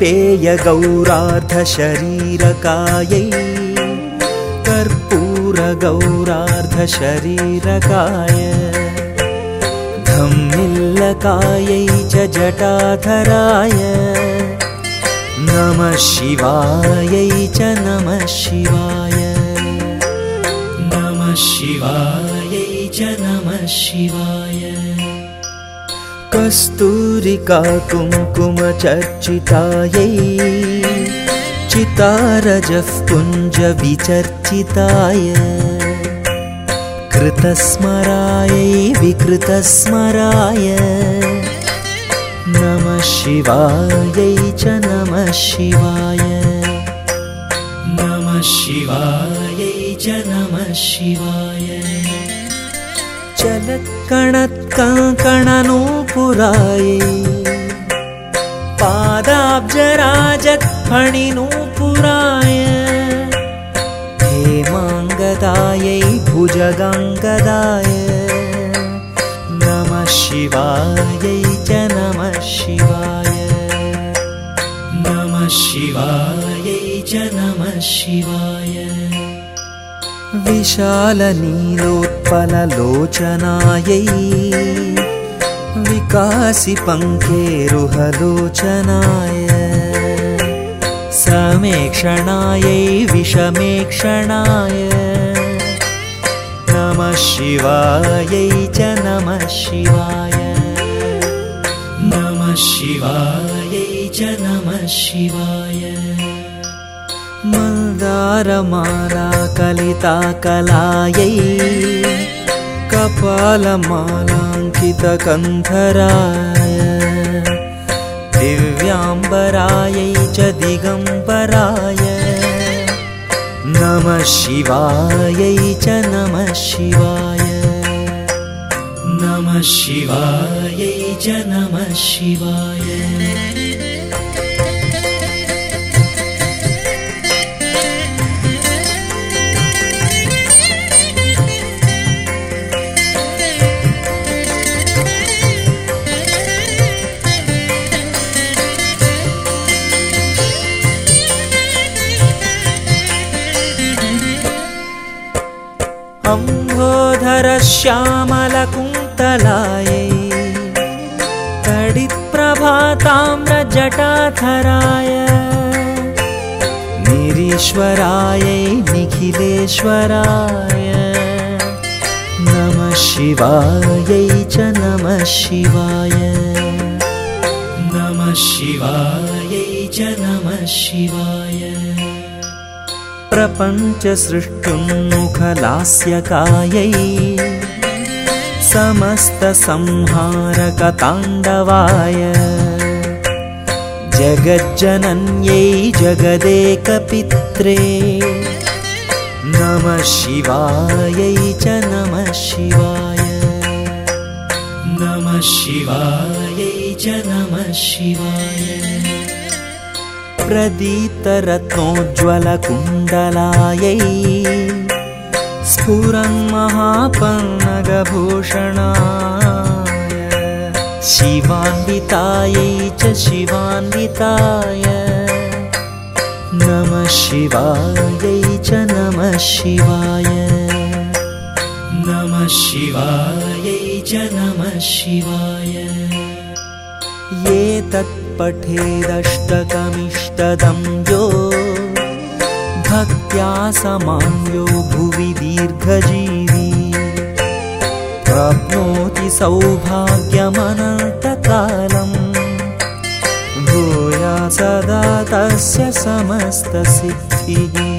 पेयगौरार्धशरीरकायै कर्पूरगौरार्धशरीरकाय धम्मिल्लकायै च जटाधराय नमः शिवायै च नमः शिवाय। नमः शिवायै च नमः शिवाय कस्तूरिका कुङ्कुमचर्चितायै चितारजः पुञ्जविचर्चिताय कृतस्मरायै विकृतस्मराय नमः शिवायै च नमः शिवाय। नमः शिवायै च नमः शिवाय चलत्कणत्कणनूपुरायै। पादाब्जराजत्फणिनूपुराय हेमाङ्गदायै भुजगाङ्गदाय। नमः शिवायै च नमः शिवाय नमः शिवायै च नमः शिवाय विशालनीलोत्पललोचनायै विकासि पङ्केरुहलोचनाय समेक्षणायै विषमेक्षणाय नमः शिवायै च नमः शिवाय नमः शिवायै च नमः शिवाय मन्दारमाला कलिताकलायै कपालमालाङ्कितकन्धराय दिव्याम्बरायै च दिगम्बराय नमः शिवायै च नमः शिवाय। नमः शिवायै च नमः शिवाय अम्भोधरश्यामलकुन्तलायै तडिप्रभाताम्रजटाधराय निरीश्वरायै निखिलेश्वराय नमः शिवायै च नमः शिवाय नमः शिवायै च नमः शिवाय प्रपञ्चसृष्टुन्मुखलास्यकायै समस्तसंहारकताण्डवाय जगज्जनन्यै जगदेकपित्रे नमः शिवायै च नमः शिवाय। नमः शिवायै च नमः शिवाय प्रदीप्तरत्नोज्ज्वलकुण्डलायै स्फुरन्महापन्नगभूषणाय शिवान्वितायै च शिवान्विताय नमः शिवायै च नमः शिवाय नमः शिवायै च नमः शिवाय ये तत्पठेदष्टकमिष्टदं यो भक्त्या समान्यो भुवि दीर्घजीवी। प्राप्नोति सौभाग्यमनन्तकालम्। भूया सदा तस्य समस्तसिद्धिः